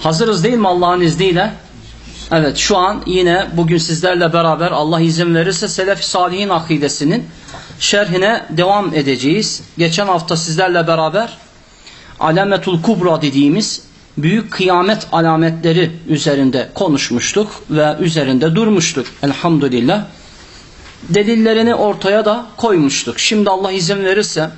Hazırız değil mi Allah'ın izniyle? Evet şu an yine bugün sizlerle beraber Allah izin verirse Selef-i Salihin akidesinin şerhine devam edeceğiz. Geçen hafta sizlerle beraber Alametul Kubra dediğimiz büyük kıyamet alametleri üzerinde konuşmuştuk ve üzerinde durmuştuk elhamdülillah. Delillerini ortaya da koymuştuk. Şimdi Allah izin verirse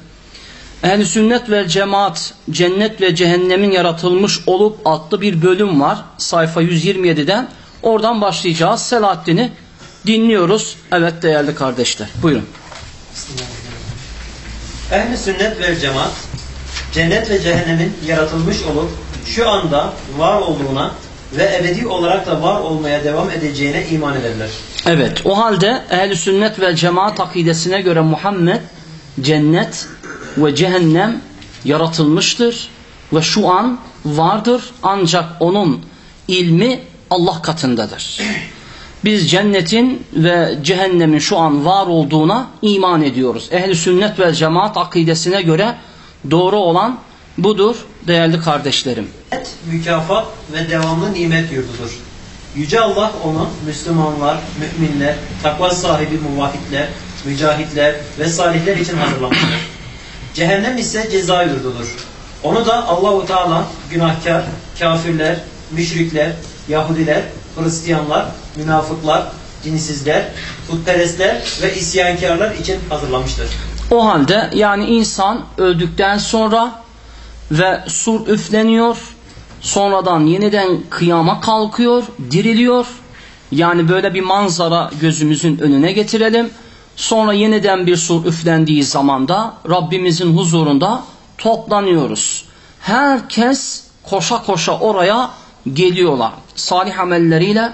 Ehl-i Sünnet ve Cemaat Cennet ve Cehennemin yaratılmış olup adlı bir bölüm var. Sayfa 127'den. Oradan başlayacağız. Selahaddin'i dinliyoruz. Evet değerli kardeşler. Buyurun. Ehl-i sünnet ve cemaat cennet ve cehennemin yaratılmış olup şu anda var olduğuna ve ebedi olarak da var olmaya devam edeceğine iman ederler. Evet o halde ehl sünnet ve cemaat akidesine göre Muhammed cennet ve cehennem yaratılmıştır ve şu an vardır ancak onun ilmi Allah katındadır. Biz cennetin ve cehennemin şu an var olduğuna iman ediyoruz. Ehli sünnet ve cemaat akidesine göre doğru olan budur değerli kardeşlerim. Cennet mükafat ve devamlı nimet yurdudur. Yüce Allah onu Müslümanlar, müminler, takva sahibi muvahhidler, mücahitler ve salihler için hazırlamıştır. Cehennem ise ceza yurdudur. Onu da Allahu Teala günahkar, kafirler, müşrikler, Yahudiler, Hristiyanlar, münafıklar, dinsizler, putperestler ve isyankarlar için hazırlamıştır. O halde yani insan öldükten sonra ve sur üfleniyor, sonradan yeniden kıyama kalkıyor, diriliyor. Yani böyle bir manzara gözümüzün önüne getirelim. Sonra yeniden bir sur üflendiği zamanda Rabbimizin huzurunda toplanıyoruz. Herkes koşa koşa oraya geliyorlar. Salih amelleriyle,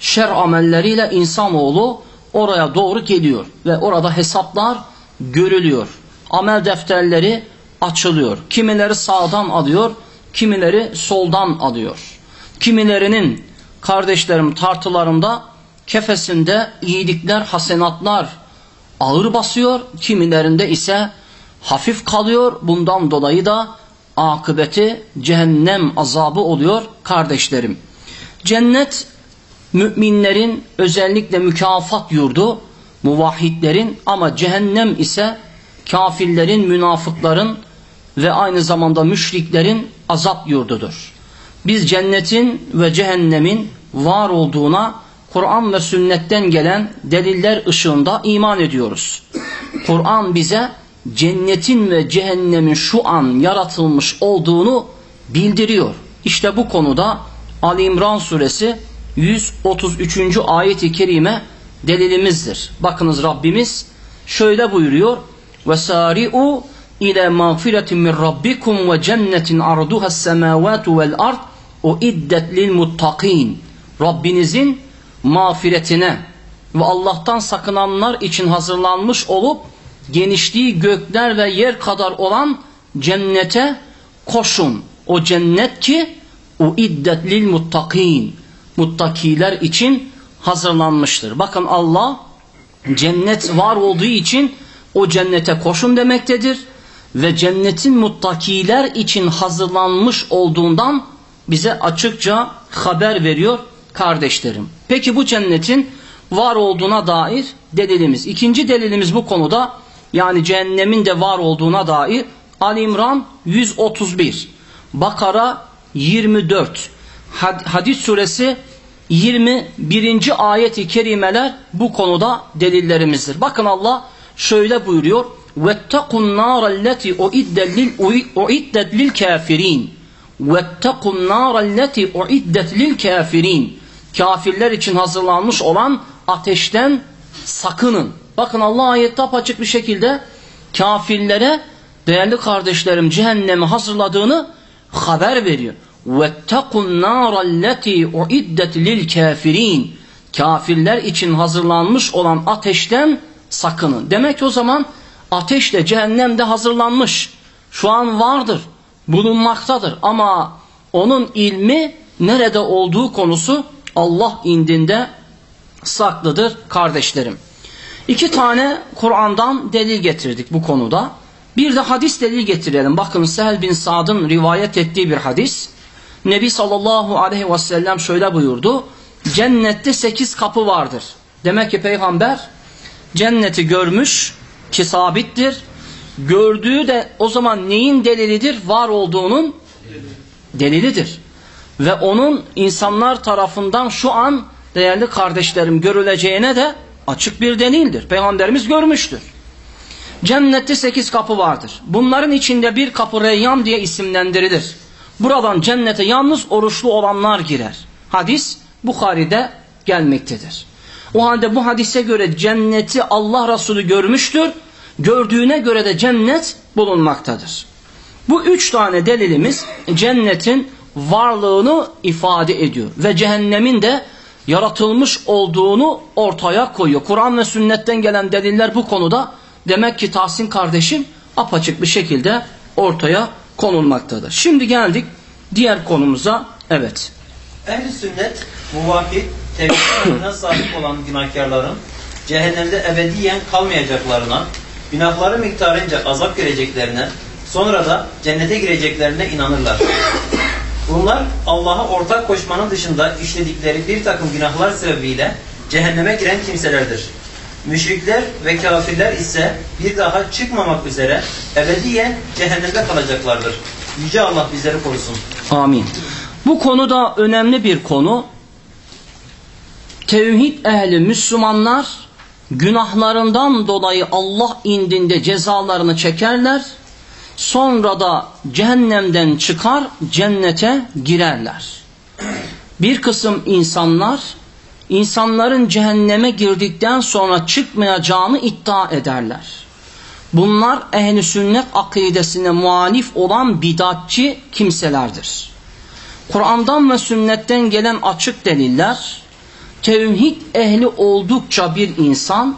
şer amelleriyle insanoğlu oraya doğru geliyor. Ve orada hesaplar görülüyor. Amel defterleri açılıyor. Kimileri sağdan alıyor, kimileri soldan alıyor. Kimilerinin kardeşlerim tartılarında kefesinde iyilikler, hasenatlar ağır basıyor, kimilerinde ise hafif kalıyor. Bundan dolayı da akıbeti cehennem azabı oluyor kardeşlerim. Cennet müminlerin özellikle mükafat yurdu, muvahhidlerin ama cehennem ise kafirlerin, münafıkların ve aynı zamanda müşriklerin azap yurdudur. Biz cennetin ve cehennemin var olduğuna Kur'an ve sünnetten gelen deliller ışığında iman ediyoruz. Kur'an bize cennetin ve cehennemin şu an yaratılmış olduğunu bildiriyor. İşte bu konuda Ali İmran suresi 133. ayeti kerime delilimizdir. Bakınız Rabbimiz şöyle buyuruyor. وَسَارِعُوا ile mağfiretin min rabbikum ve cennetin arduha semavatu vel ard o iddet lil muttakin. Rabbinizin mağfiretine ve Allah'tan sakınanlar için hazırlanmış olup genişliği gökler ve yer kadar olan cennete koşun. O cennet ki o iddet lil muttakin. Muttakiler için hazırlanmıştır. Bakın Allah cennet var olduğu için o cennete koşun demektedir ve cennetin muttakiler için hazırlanmış olduğundan bize açıkça haber veriyor kardeşlerim. Peki bu cennetin var olduğuna dair delilimiz. İkinci delilimiz bu konuda yani cehennemin de var olduğuna dair Ali İmran 131, Bakara 24, Hadis suresi 21. ayeti kerimeler bu konuda delillerimizdir. Bakın Allah şöyle buyuruyor. وَاتَّقُوا النَّارَ الَّتِي اُعِدَّتْ لِلْكَافِرِينَ وَاتَّقُوا النَّارَ الَّتِي اُعِدَّتْ لِلْكَافِرِينَ Kafirler için hazırlanmış olan ateşten sakının. Bakın Allah ayette apaçık bir şekilde kafirlere değerli kardeşlerim cehennemi hazırladığını haber veriyor. وَاتَّقُوا النَّارَ الَّتِي اُعِدَّتْ لِلْكَافِرِينَ Kafirler için hazırlanmış olan ateşten sakının. Demek ki o zaman ateşle cehennem de hazırlanmış. Şu an vardır, bulunmaktadır ama onun ilmi nerede olduğu konusu Allah indinde saklıdır kardeşlerim. İki tane Kur'an'dan delil getirdik bu konuda. Bir de hadis delil getirelim. Bakın Sehel bin Sad'ın rivayet ettiği bir hadis. Nebi sallallahu aleyhi ve sellem şöyle buyurdu. Cennette sekiz kapı vardır. Demek ki peygamber cenneti görmüş ki sabittir. Gördüğü de o zaman neyin delilidir? Var olduğunun delilidir. Ve onun insanlar tarafından şu an değerli kardeşlerim görüleceğine de açık bir delildir. Peygamberimiz görmüştür. Cennette sekiz kapı vardır. Bunların içinde bir kapı Reyyan diye isimlendirilir. Buradan cennete yalnız oruçlu olanlar girer. Hadis Bukhari'de gelmektedir. O halde bu hadise göre cenneti Allah Resulü görmüştür. Gördüğüne göre de cennet bulunmaktadır. Bu üç tane delilimiz cennetin varlığını ifade ediyor. Ve cehennemin de yaratılmış olduğunu ortaya koyuyor. Kur'an ve sünnetten gelen deliller bu konuda demek ki Tahsin kardeşim apaçık bir şekilde ortaya konulmaktadır. Şimdi geldik diğer konumuza. Evet. Ehl-i sünnet, muvahhid, tevhid sahip olan günahkarların cehennemde ebediyen kalmayacaklarına, günahları miktarınca azap göreceklerine, sonra da cennete gireceklerine inanırlar. Bunlar Allah'a ortak koşmanın dışında işledikleri bir takım günahlar sebebiyle cehenneme giren kimselerdir. Müşrikler ve kafirler ise bir daha çıkmamak üzere ebediyen cehennemde kalacaklardır. Yüce Allah bizleri korusun. Amin. Bu konu da önemli bir konu. Tevhid ehli Müslümanlar günahlarından dolayı Allah indinde cezalarını çekerler. Sonra da cehennemden çıkar cennete girerler. Bir kısım insanlar insanların cehenneme girdikten sonra çıkmayacağını iddia ederler. Bunlar ehli sünnet akidesine muhalif olan bidatçı kimselerdir. Kur'an'dan ve sünnetten gelen açık deliller, tevhid ehli oldukça bir insan,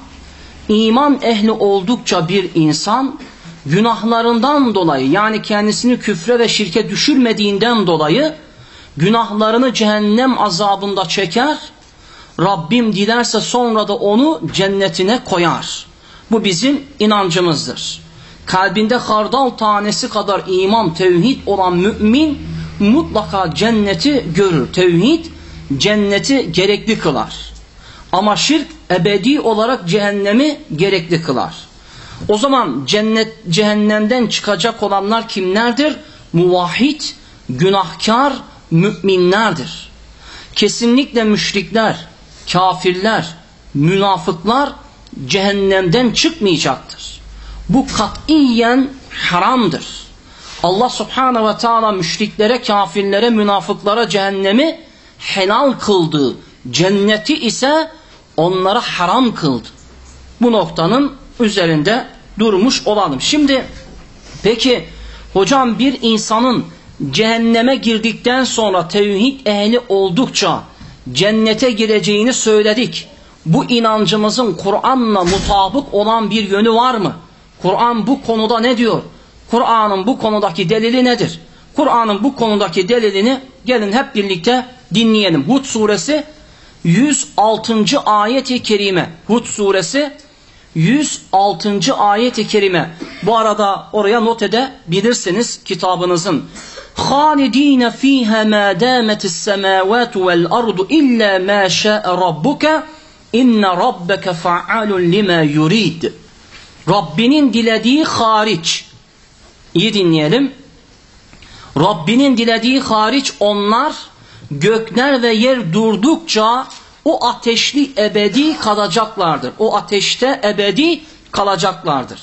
iman ehli oldukça bir insan, günahlarından dolayı yani kendisini küfre ve şirke düşürmediğinden dolayı günahlarını cehennem azabında çeker, Rabbim dilerse sonra da onu cennetine koyar. Bu bizim inancımızdır. Kalbinde hardal tanesi kadar iman, tevhid olan mümin mutlaka cenneti görür. Tevhid cenneti gerekli kılar. Ama şirk ebedi olarak cehennemi gerekli kılar. O zaman cennet cehennemden çıkacak olanlar kimlerdir? Muvahhid, günahkar, müminlerdir. Kesinlikle müşrikler, kafirler, münafıklar cehennemden çıkmayacaktır. Bu katiyen haramdır. Allah subhanahu ve teala müşriklere, kafirlere, münafıklara cehennemi helal kıldı. Cenneti ise onlara haram kıldı. Bu noktanın üzerinde durmuş olalım. Şimdi peki hocam bir insanın cehenneme girdikten sonra tevhid ehli oldukça cennete gireceğini söyledik. Bu inancımızın Kur'an'la mutabık olan bir yönü var mı? Kur'an bu konuda ne diyor? Kur'an'ın bu konudaki delili nedir? Kur'an'ın bu konudaki delilini gelin hep birlikte dinleyelim. Hud suresi 106. ayet-i kerime. Hud suresi 106. ayet-i kerime. Bu arada oraya not edebilirsiniz kitabınızın. خالدين فيها ما دامت السماوات والأرض إلا ما شاء ربك إن ربك فعال لما يريد Rabbinin dilediği hariç iyi dinleyelim Rabbinin dilediği hariç onlar gökler ve yer durdukça o ateşli ebedi kalacaklardır. O ateşte ebedi kalacaklardır.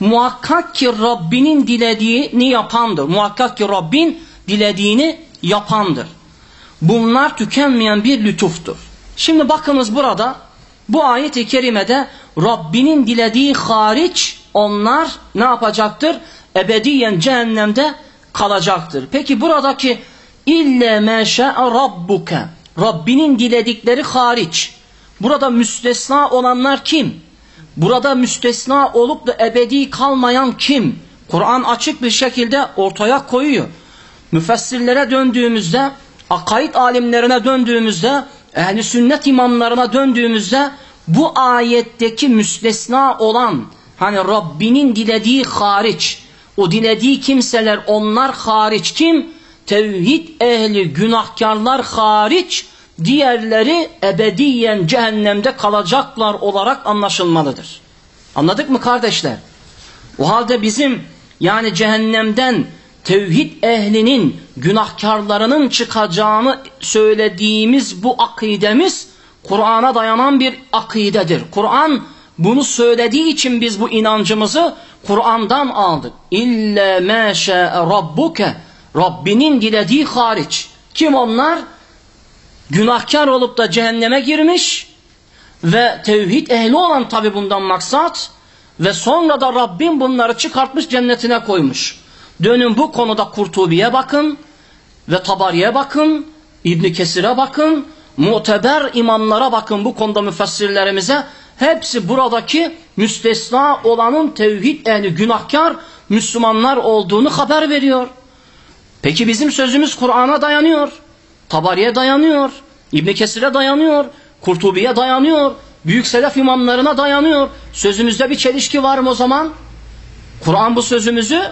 Muhakkak ki Rabbinin dilediğini yapandır. Muhakkak ki Rabbin dilediğini yapandır. Bunlar tükenmeyen bir lütuftur. Şimdi bakınız burada bu ayet-i kerimede Rabbinin dilediği hariç onlar ne yapacaktır? Ebediyen cehennemde kalacaktır. Peki buradaki İlle me şa'a rabbuke. Rabbinin diledikleri hariç. Burada müstesna olanlar kim? Burada müstesna olup da ebedi kalmayan kim? Kur'an açık bir şekilde ortaya koyuyor. Müfessirlere döndüğümüzde, akaid alimlerine döndüğümüzde, ehli sünnet imamlarına döndüğümüzde bu ayetteki müstesna olan hani Rabbinin dilediği hariç o dilediği kimseler onlar hariç kim? Tevhid ehli günahkarlar hariç diğerleri ebediyen cehennemde kalacaklar olarak anlaşılmalıdır. Anladık mı kardeşler? O halde bizim yani cehennemden tevhid ehlinin günahkarlarının çıkacağını söylediğimiz bu akidemiz Kur'an'a dayanan bir akidedir. Kur'an bunu söylediği için biz bu inancımızı Kur'an'dan aldık. İlle me rabbuke Rabbinin dilediği hariç. Kim onlar? Günahkar olup da cehenneme girmiş ve tevhid ehli olan tabi bundan maksat ve sonra da Rabbim bunları çıkartmış cennetine koymuş. Dönün bu konuda Kurtubi'ye bakın ve Tabari'ye bakın, İbn Kesir'e bakın, muteber imamlara bakın bu konuda müfessirlerimize. Hepsi buradaki müstesna olanın tevhid ehli günahkar Müslümanlar olduğunu haber veriyor. Peki bizim sözümüz Kur'an'a dayanıyor. Tabari'ye dayanıyor. İbn Kesir'e dayanıyor. Kurtubi'ye dayanıyor. Büyük selef imamlarına dayanıyor. Sözümüzde bir çelişki var mı o zaman? Kur'an bu sözümüzü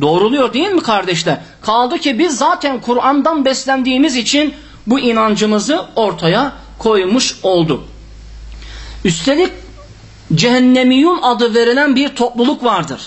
doğruluyor değil mi kardeşler? Kaldı ki biz zaten Kur'an'dan beslendiğimiz için bu inancımızı ortaya koymuş olduk. Üstelik cehennemiyun adı verilen bir topluluk vardır.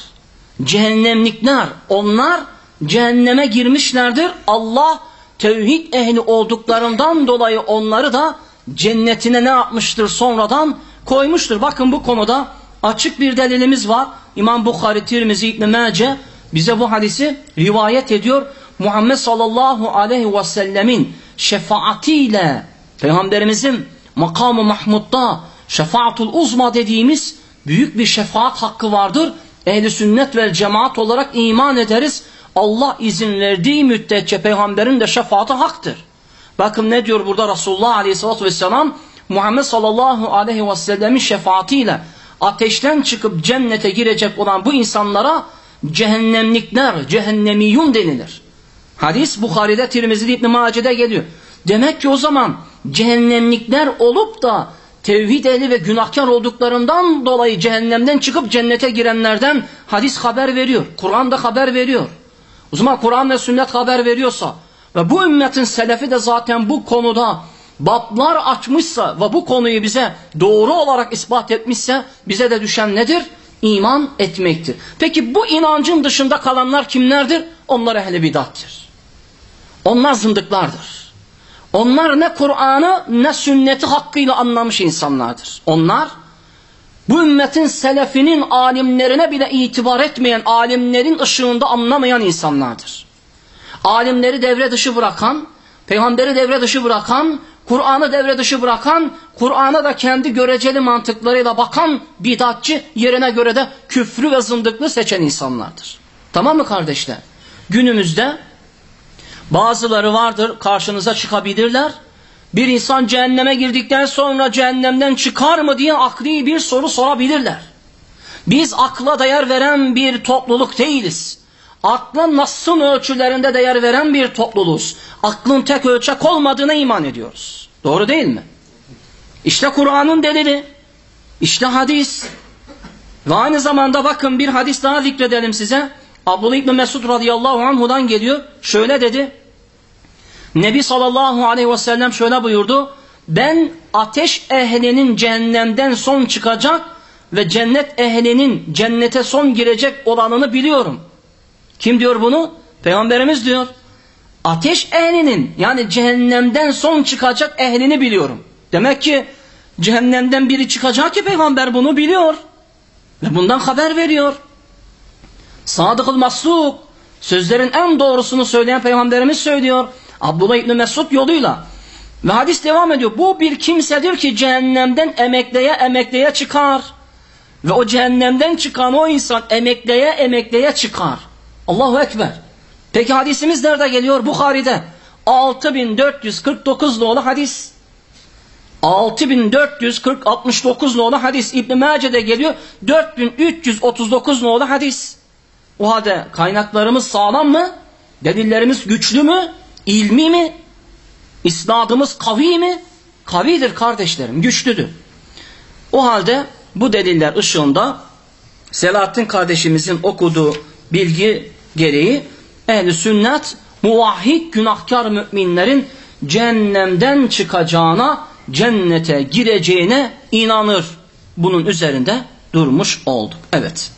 Cehennemlikler onlar cehenneme girmişlerdir. Allah tevhid ehli olduklarından dolayı onları da cennetine ne yapmıştır sonradan koymuştur. Bakın bu konuda açık bir delilimiz var. İmam Bukhari, Tirmizi, İbn Mace bize bu hadisi rivayet ediyor. Muhammed sallallahu aleyhi ve sellemin şefaatiyle Peygamberimizin makamı Mahmud'da şefaatul uzma dediğimiz büyük bir şefaat hakkı vardır. Ehli sünnet ve cemaat olarak iman ederiz. Allah izin verdiği müddetçe peygamberin de şefaati haktır. Bakın ne diyor burada Resulullah Aleyhisselatü Vesselam Muhammed sallallahu aleyhi ve sellemin şefaatiyle ateşten çıkıp cennete girecek olan bu insanlara cehennemlikler, cehennemiyun denilir. Hadis Bukhari'de, Tirmizi'de, İbn-i Mace'de geliyor. Demek ki o zaman cehennemlikler olup da tevhid ehli ve günahkar olduklarından dolayı cehennemden çıkıp cennete girenlerden hadis haber veriyor. Kur'an da haber veriyor. O zaman Kur'an ve sünnet haber veriyorsa ve bu ümmetin selefi de zaten bu konuda bablar açmışsa ve bu konuyu bize doğru olarak ispat etmişse bize de düşen nedir? İman etmektir. Peki bu inancın dışında kalanlar kimlerdir? Onlar ehli bidattir. Onlar zındıklardır. Onlar ne Kur'an'ı ne sünneti hakkıyla anlamış insanlardır. Onlar bu ümmetin selefinin alimlerine bile itibar etmeyen, alimlerin ışığında anlamayan insanlardır. Alimleri devre dışı bırakan, peygamberi devre dışı bırakan, Kur'an'ı devre dışı bırakan, Kur'an'a da kendi göreceli mantıklarıyla bakan bidatçı yerine göre de küfrü ve zındıklı seçen insanlardır. Tamam mı kardeşler? Günümüzde bazıları vardır karşınıza çıkabilirler. Bir insan cehenneme girdikten sonra cehennemden çıkar mı diye akli bir soru sorabilirler. Biz akla değer veren bir topluluk değiliz. Akla nasıl ölçülerinde değer veren bir topluluğuz. Aklın tek ölçek olmadığına iman ediyoruz. Doğru değil mi? İşte Kur'an'ın delili. İşte hadis. Ve aynı zamanda bakın bir hadis daha zikredelim size. Abdullah İbni Mesud radıyallahu anhudan geliyor. Şöyle dedi. Nebi sallallahu aleyhi ve sellem şöyle buyurdu. Ben ateş ehlinin cehennemden son çıkacak ve cennet ehlinin cennete son girecek olanını biliyorum. Kim diyor bunu? Peygamberimiz diyor. Ateş ehlinin yani cehennemden son çıkacak ehlini biliyorum. Demek ki cehennemden biri çıkacak ki peygamber bunu biliyor. Ve bundan haber veriyor. Sadıkıl Masluk sözlerin en doğrusunu söyleyen peygamberimiz söylüyor. Abdullah İbni Mesud yoluyla. Ve hadis devam ediyor. Bu bir kimsedir ki cehennemden emekleye emekleye çıkar. Ve o cehennemden çıkan o insan emekleye emekleye çıkar. Allahu Ekber. Peki hadisimiz nerede geliyor? Bukhari'de. 6449 nolu hadis. 6469 nolu hadis. İbn Mace'de geliyor 4339 nolu hadis. O halde kaynaklarımız sağlam mı? Delillerimiz güçlü mü? İlmi mi? İsnadımız kavi mi? Kavidir kardeşlerim, güçlüdür. O halde bu deliller ışığında Selahattin kardeşimizin okuduğu bilgi gereği ehl sünnet muvahhid günahkar müminlerin cehennemden çıkacağına, cennete gireceğine inanır. Bunun üzerinde durmuş olduk. Evet.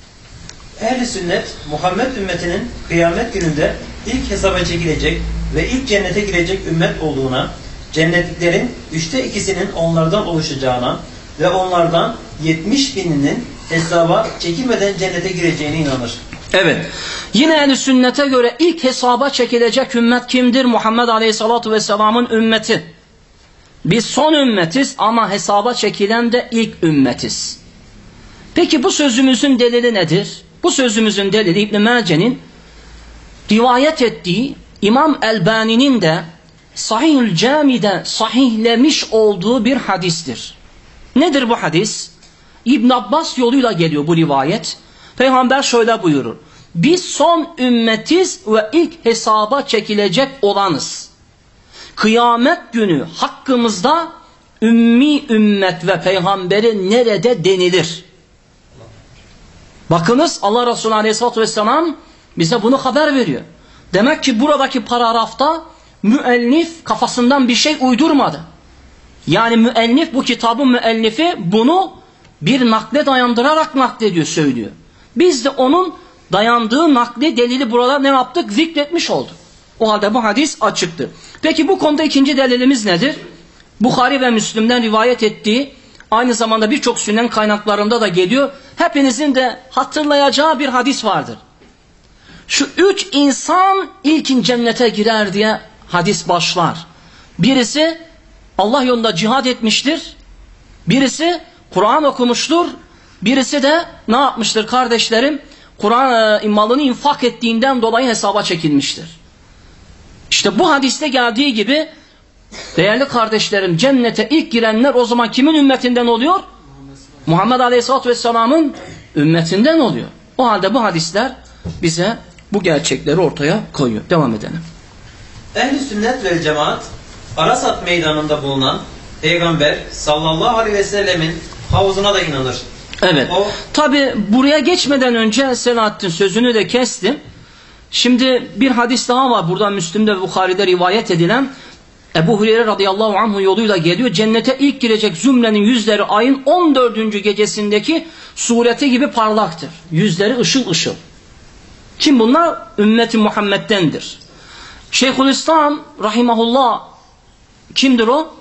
Ehli sünnet Muhammed ümmetinin kıyamet gününde ilk hesaba çekilecek ve ilk cennete girecek ümmet olduğuna, cennetliklerin üçte ikisinin onlardan oluşacağına ve onlardan 70 bininin hesaba çekilmeden cennete gireceğine inanır. Evet. Yine ehl sünnete göre ilk hesaba çekilecek ümmet kimdir? Muhammed Aleyhisselatü Vesselam'ın ümmeti. Biz son ümmetiz ama hesaba çekilen de ilk ümmetiz. Peki bu sözümüzün delili nedir? Bu sözümüzün delili İbn Mace'nin rivayet ettiği İmam Elbani'nin de Sahihül Cami'de sahihlemiş olduğu bir hadistir. Nedir bu hadis? İbn Abbas yoluyla geliyor bu rivayet. Peygamber şöyle buyurur. Biz son ümmetiz ve ilk hesaba çekilecek olanız. Kıyamet günü hakkımızda ümmi ümmet ve peygamberi nerede denilir? Bakınız Allah Resulü Aleyhisselatü Vesselam bize bunu haber veriyor. Demek ki buradaki paragrafta müellif kafasından bir şey uydurmadı. Yani müellif bu kitabın müellifi bunu bir nakle dayandırarak naklediyor söylüyor. Biz de onun dayandığı nakli delili burada ne yaptık? Zikretmiş olduk. O halde bu hadis açıktır. Peki bu konuda ikinci delilimiz nedir? Bukhari ve Müslim'den rivayet ettiği aynı zamanda birçok sünnet kaynaklarında da geliyor. Hepinizin de hatırlayacağı bir hadis vardır. Şu üç insan ilkin cennete girer diye hadis başlar. Birisi Allah yolunda cihad etmiştir. Birisi Kur'an okumuştur. Birisi de ne yapmıştır kardeşlerim? Kur'an e, malını infak ettiğinden dolayı hesaba çekilmiştir. İşte bu hadiste geldiği gibi değerli kardeşlerim cennete ilk girenler o zaman kimin ümmetinden oluyor? Muhammed Aleyhisselatü Vesselam'ın ümmetinden oluyor. O halde bu hadisler bize bu gerçekleri ortaya koyuyor. Devam edelim. Ehli sünnet ve cemaat Arasat meydanında bulunan Peygamber sallallahu aleyhi ve sellemin havuzuna da inanır. Evet. O- Tabi buraya geçmeden önce Selahattin sözünü de kestim. Şimdi bir hadis daha var. Burada Müslim'de ve Bukhari'de rivayet edilen Ebu Hureyre radıyallahu anhu yoluyla geliyor. Cennete ilk girecek zümrenin yüzleri ayın 14. gecesindeki sureti gibi parlaktır. Yüzleri ışıl ışıl. Kim bunlar? Ümmeti Muhammed'dendir. Şeyhülislam rahimahullah kimdir o?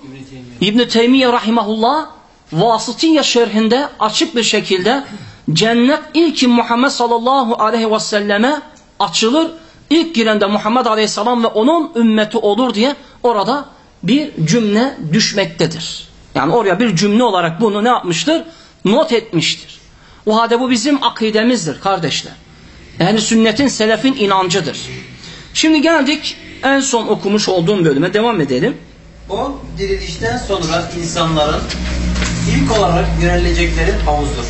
İbn Teymiye rahimahullah Vasıtiye şerhinde açık bir şekilde cennet ilk Muhammed sallallahu aleyhi ve selleme açılır. İlk giren de Muhammed aleyhisselam ve onun ümmeti olur diye orada bir cümle düşmektedir. Yani oraya bir cümle olarak bunu ne yapmıştır? Not etmiştir. O halde bu bizim akidemizdir kardeşler. Yani sünnetin selefin inancıdır. Şimdi geldik en son okumuş olduğum bölüme devam edelim. O dirilişten sonra insanların ilk olarak yönelecekleri havuzdur.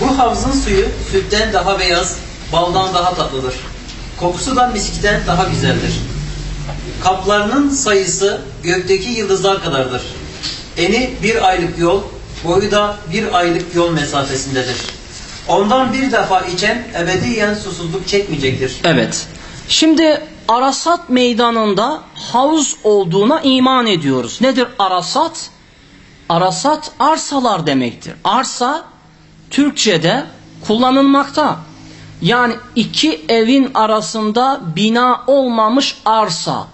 Bu havuzun suyu sütten daha beyaz, baldan daha tatlıdır. Kokusu da miskiden daha güzeldir. Kaplarının sayısı gökteki yıldızlar kadardır. Eni bir aylık yol, boyu da bir aylık yol mesafesindedir. Ondan bir defa içen ebediyen susuzluk çekmeyecektir. Evet. Şimdi Arasat meydanında havuz olduğuna iman ediyoruz. Nedir Arasat? Arasat arsalar demektir. Arsa Türkçe'de kullanılmakta. Yani iki evin arasında bina olmamış arsa.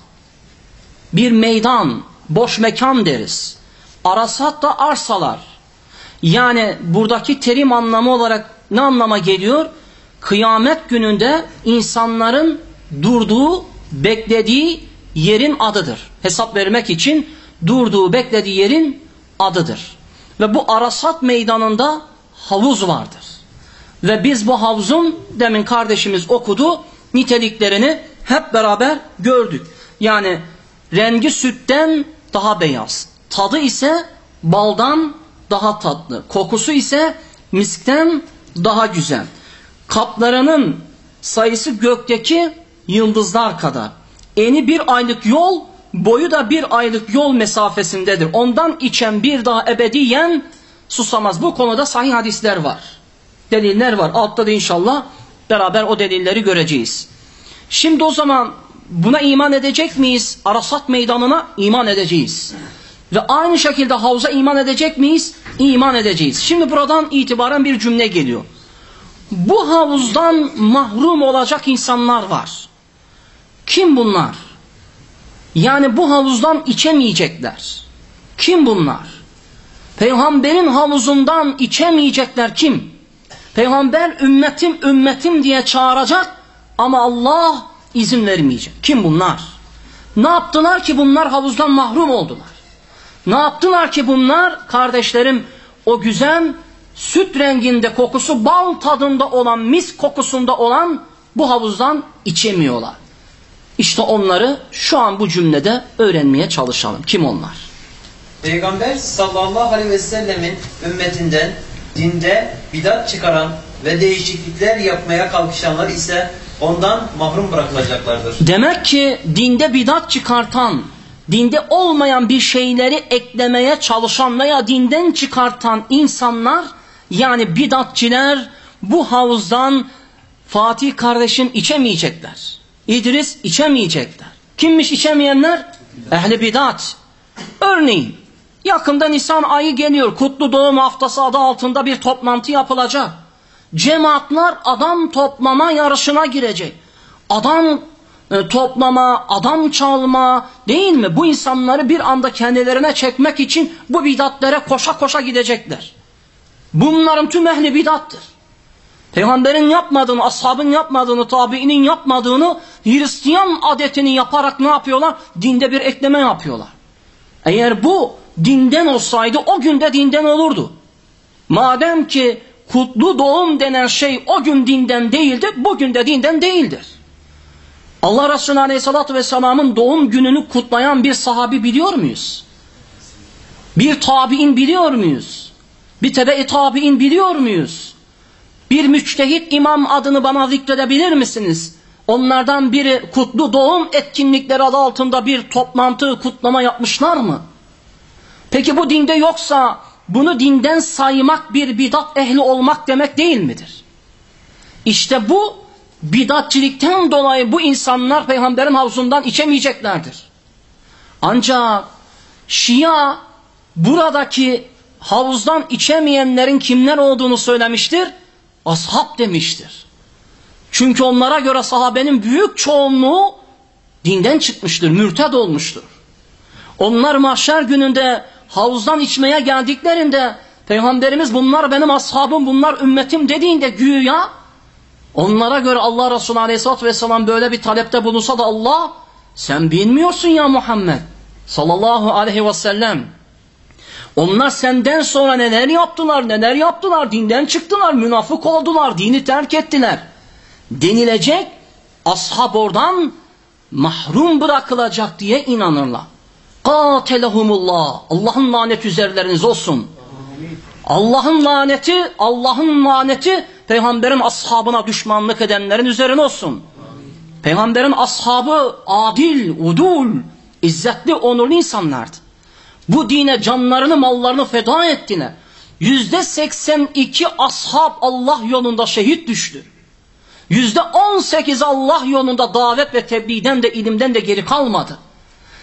Bir meydan, boş mekan deriz. Arasat da arsalar. Yani buradaki terim anlamı olarak ne anlama geliyor? Kıyamet gününde insanların durduğu, beklediği yerin adıdır. Hesap vermek için durduğu, beklediği yerin adıdır. Ve bu Arasat meydanında havuz vardır. Ve biz bu havuzun demin kardeşimiz okudu niteliklerini hep beraber gördük. Yani rengi sütten daha beyaz. Tadı ise baldan daha tatlı. Kokusu ise miskten daha güzel. Kaplarının sayısı gökteki yıldızlar kadar. Eni bir aylık yol, boyu da bir aylık yol mesafesindedir. Ondan içen bir daha ebediyen susamaz. Bu konuda sahih hadisler var. Deliller var. Altta da inşallah beraber o delilleri göreceğiz. Şimdi o zaman buna iman edecek miyiz? Arasat meydanına iman edeceğiz. Ve aynı şekilde havuza iman edecek miyiz? İman edeceğiz. Şimdi buradan itibaren bir cümle geliyor. Bu havuzdan mahrum olacak insanlar var. Kim bunlar? Yani bu havuzdan içemeyecekler. Kim bunlar? Peygamberin havuzundan içemeyecekler kim? Peygamber ümmetim ümmetim diye çağıracak ama Allah izin vermeyecek. Kim bunlar? Ne yaptılar ki bunlar havuzdan mahrum oldular? Ne yaptılar ki bunlar kardeşlerim o güzel süt renginde kokusu bal tadında olan mis kokusunda olan bu havuzdan içemiyorlar. İşte onları şu an bu cümlede öğrenmeye çalışalım. Kim onlar? Peygamber sallallahu aleyhi ve sellemin ümmetinden dinde bidat çıkaran ve değişiklikler yapmaya kalkışanlar ise ondan mahrum bırakılacaklardır. Demek ki dinde bidat çıkartan, dinde olmayan bir şeyleri eklemeye çalışan veya dinden çıkartan insanlar yani bidatçiler bu havuzdan Fatih kardeşim içemeyecekler. İdris içemeyecekler. Kimmiş içemeyenler? Ehli bidat. Örneğin yakında Nisan ayı geliyor. Kutlu Doğum Haftası adı altında bir toplantı yapılacak. Cemaatler adam toplama yarışına girecek. Adam e, toplama, adam çalma değil mi? Bu insanları bir anda kendilerine çekmek için bu bidatlere koşa koşa gidecekler. Bunların tüm ehli bidattır. Peygamberin yapmadığını, ashabın yapmadığını, tabiinin yapmadığını Hristiyan adetini yaparak ne yapıyorlar? Dinde bir ekleme yapıyorlar. Eğer bu dinden olsaydı o günde dinden olurdu. Madem ki kutlu doğum denen şey o gün dinden değildi, bugün de dinden değildir. Allah Resulü Aleyhisselatü Vesselam'ın doğum gününü kutlayan bir sahabi biliyor muyuz? Bir tabi'in biliyor muyuz? Bir tebe-i tabi'in biliyor muyuz? Bir müçtehit imam adını bana zikredebilir misiniz? Onlardan biri kutlu doğum etkinlikleri adı altında bir toplantı, kutlama yapmışlar mı? Peki bu dinde yoksa bunu dinden saymak bir bidat ehli olmak demek değil midir? İşte bu bidatçilikten dolayı bu insanlar peygamberin havzundan içemeyeceklerdir. Ancak Şia buradaki havuzdan içemeyenlerin kimler olduğunu söylemiştir? Ashab demiştir. Çünkü onlara göre sahabenin büyük çoğunluğu dinden çıkmıştır, mürted olmuştur. Onlar mahşer gününde havuzdan içmeye geldiklerinde Peygamberimiz bunlar benim ashabım, bunlar ümmetim dediğinde güya onlara göre Allah Resulü Aleyhisselatü Vesselam böyle bir talepte bulunsa da Allah sen bilmiyorsun ya Muhammed sallallahu aleyhi ve sellem onlar senden sonra neler yaptılar, neler yaptılar, dinden çıktılar, münafık oldular, dini terk ettiler. Denilecek, ashab oradan mahrum bırakılacak diye inanırlar. Katelehumullah. Allah'ın laneti üzerleriniz olsun. Allah'ın laneti, Allah'ın laneti peygamberin ashabına düşmanlık edenlerin üzerine olsun. Peygamberin ashabı adil, udul, izzetli, onurlu insanlardı. Bu dine canlarını mallarını feda ettiler. Yüzde 82 ashab Allah yolunda şehit düştü. Yüzde 18 Allah yolunda davet ve tebliğden de ilimden de geri kalmadı.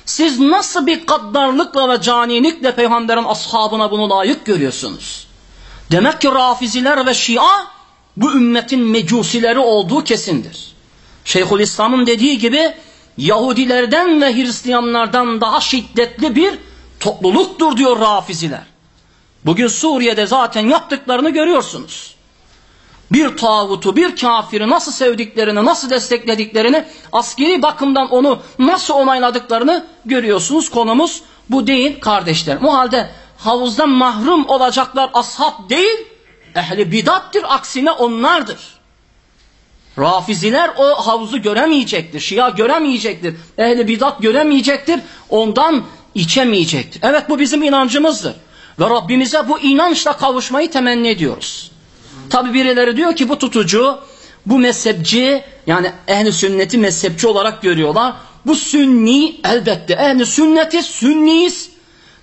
Siz nasıl bir kaddarlıkla ve canilikle peygamberin ashabına bunu layık görüyorsunuz? Demek ki rafiziler ve şia bu ümmetin mecusileri olduğu kesindir. Şeyhülislam'ın dediği gibi Yahudilerden ve Hristiyanlardan daha şiddetli bir topluluktur diyor rafiziler. Bugün Suriye'de zaten yaptıklarını görüyorsunuz. Bir tağutu, bir kafiri nasıl sevdiklerini, nasıl desteklediklerini, askeri bakımdan onu nasıl onayladıklarını görüyorsunuz. Konumuz bu değil kardeşler. O halde havuzdan mahrum olacaklar ashab değil, ehli bidattir, aksine onlardır. Rafiziler o havuzu göremeyecektir. Şia göremeyecektir. Ehli bidat göremeyecektir. Ondan içemeyecektir. Evet bu bizim inancımızdır. Ve Rabbimize bu inançla kavuşmayı temenni ediyoruz. Tabi birileri diyor ki bu tutucu, bu mezhepçi yani ehli sünneti mezhepçi olarak görüyorlar. Bu sünni elbette ehli sünneti sünniyiz.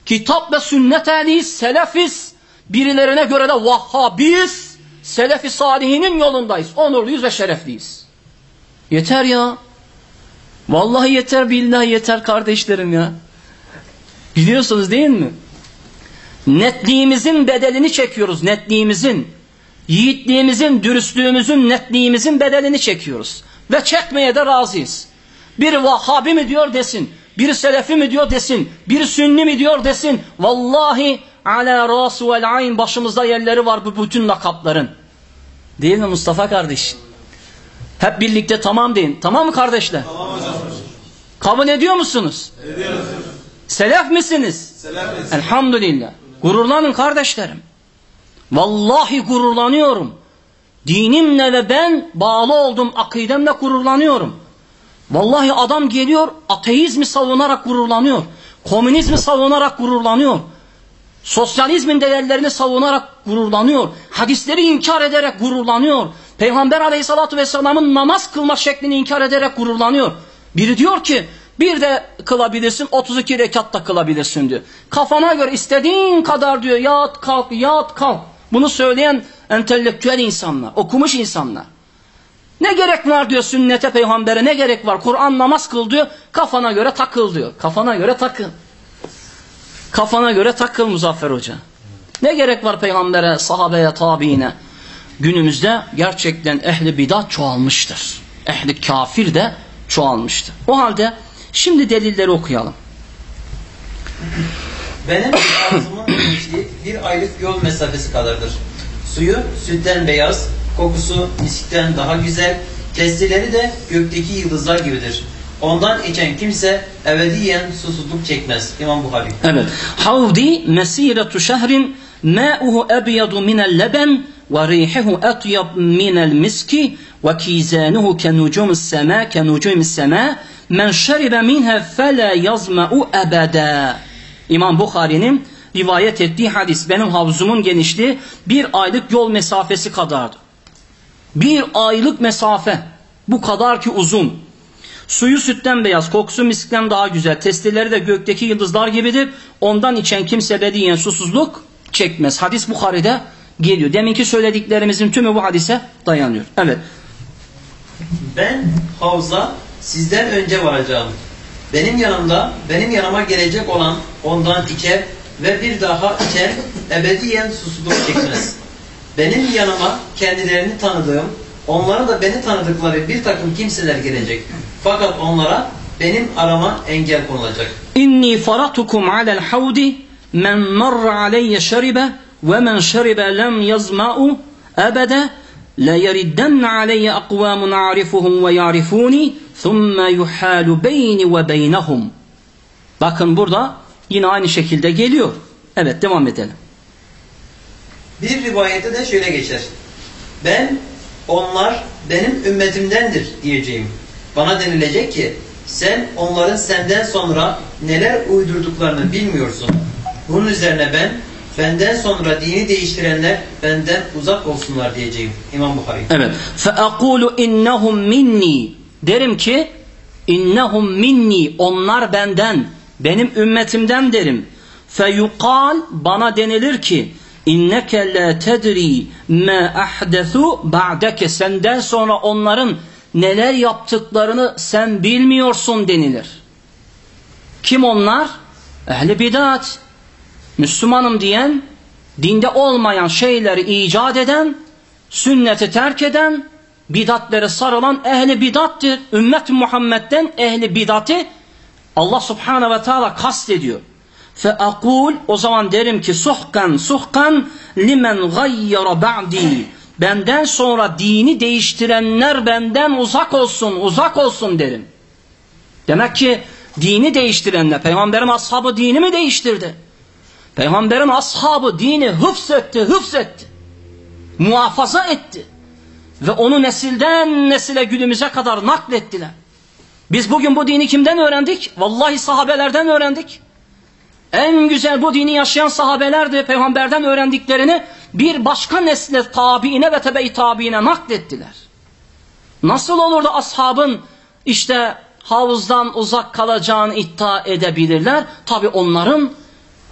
Kitap ve sünnet ehliyiz, selefiz. Birilerine göre de vahhabiyiz. Selefi salihinin yolundayız. Onurluyuz ve şerefliyiz. Yeter ya. Vallahi yeter billahi yeter kardeşlerim ya. Biliyorsunuz değil mi? Netliğimizin bedelini çekiyoruz. Netliğimizin. Yiğitliğimizin, dürüstlüğümüzün, netliğimizin bedelini çekiyoruz. Ve çekmeye de razıyız. Bir Vahhabi mi diyor desin. Bir Selefi mi diyor desin. Bir Sünni mi diyor desin. Vallahi ala rasu vel ayn başımızda yerleri var bu bütün lakapların. Değil mi Mustafa kardeş? Hep birlikte tamam deyin. Tamam mı kardeşler? Tamam hocam. Kabul ediyor musunuz? Ediyoruz. Selef misiniz? Selefiz. Elhamdülillah. Gururlanın kardeşlerim. Vallahi gururlanıyorum. Dinimle ve ben bağlı oldum akidemle gururlanıyorum. Vallahi adam geliyor ateizmi savunarak gururlanıyor. Komünizmi savunarak gururlanıyor. Sosyalizmin değerlerini savunarak gururlanıyor. Hadisleri inkar ederek gururlanıyor. Peygamber aleyhissalatü vesselamın namaz kılma şeklini inkar ederek gururlanıyor. Biri diyor ki bir de kılabilirsin 32 rekat da kılabilirsin diyor. Kafana göre istediğin kadar diyor yat kalk yat kalk. Bunu söyleyen entelektüel insanlar, okumuş insanlar. Ne gerek var diyor sünnete peygambere ne gerek var? Kur'an namaz kıl diyor. Kafana göre takıl diyor. Kafana göre takıl. Kafana göre takıl Muzaffer Hoca. Ne gerek var peygambere, sahabeye, tabiine? Günümüzde gerçekten ehli bidat çoğalmıştır. Ehli kafir de çoğalmıştır. O halde şimdi delilleri okuyalım. Benim ağzımın genişliği bir aylık yol mesafesi kadardır. Suyu sütten beyaz, kokusu miskten daha güzel, testileri de gökteki yıldızlar gibidir. Ondan içen kimse ebediyen susuzluk çekmez. İmam Buhari. Evet. Havdi mesiretu şehrin ma'uhu ebyadu minel leben ve rihuhu etyab minel miski ve kizanuhu kenucumus sema kenucumus sema men şeribe minha fela yazma'u ebeda. İmam Bukhari'nin rivayet ettiği hadis benim havzumun genişliği bir aylık yol mesafesi kadardı. Bir aylık mesafe bu kadar ki uzun. Suyu sütten beyaz, kokusu miskten daha güzel. Testileri de gökteki yıldızlar gibidir. Ondan içen kimse bediyen susuzluk çekmez. Hadis Bukhari'de geliyor. Deminki söylediklerimizin tümü bu hadise dayanıyor. Evet. Ben havza sizden önce varacağım. Benim yanımda, benim yanıma gelecek olan ondan içer ve bir daha içer, ebediyen susuzluk çekmez. Benim yanıma kendilerini tanıdığım, onlara da beni tanıdıkları bir takım kimseler gelecek. Fakat onlara benim arama engel konulacak. İnni faratukum alel havdi men marra aleyye şeribe ve men şeribe lem yazma'u ebede la yeridden aleyye akvamun arifuhum ve yarifuni thumma yuhalu beyni ve beynehum. Bakın burada yine aynı şekilde geliyor. Evet devam edelim. Bir rivayette de şöyle geçer. Ben onlar benim ümmetimdendir diyeceğim. Bana denilecek ki sen onların senden sonra neler uydurduklarını bilmiyorsun. Bunun üzerine ben benden sonra dini değiştirenler benden uzak olsunlar diyeceğim. İmam Bukhari. Evet. فَاَقُولُ innahum minni Derim ki innahum minni onlar benden benim ümmetimden derim. Feyukal bana denilir ki inneke la tedri ma ahdesu ba'deke senden sonra onların neler yaptıklarını sen bilmiyorsun denilir. Kim onlar? Ehli bidat. Müslümanım diyen, dinde olmayan şeyleri icat eden, sünneti terk eden, bidatlere sarılan ehli bidattır. Ümmet Muhammed'den ehli bidati Allah Subhanahu ve Teala kastediyor. Akul o zaman derim ki suhkan suhkan limen gayyara ba'di benden sonra dini değiştirenler benden uzak olsun uzak olsun derim. Demek ki dini değiştirenler peygamberin ashabı dini mi değiştirdi? Peygamberin ashabı dini hıfzetti hıfzetti. Muhafaza etti. Ve onu nesilden nesile günümüze kadar naklettiler. Biz bugün bu dini kimden öğrendik? Vallahi sahabelerden öğrendik. En güzel bu dini yaşayan sahabelerdi. Peygamberden öğrendiklerini bir başka nesle tabiine ve tebe-i tabiine naklettiler. Nasıl olur da ashabın işte havuzdan uzak kalacağını iddia edebilirler? Tabi onların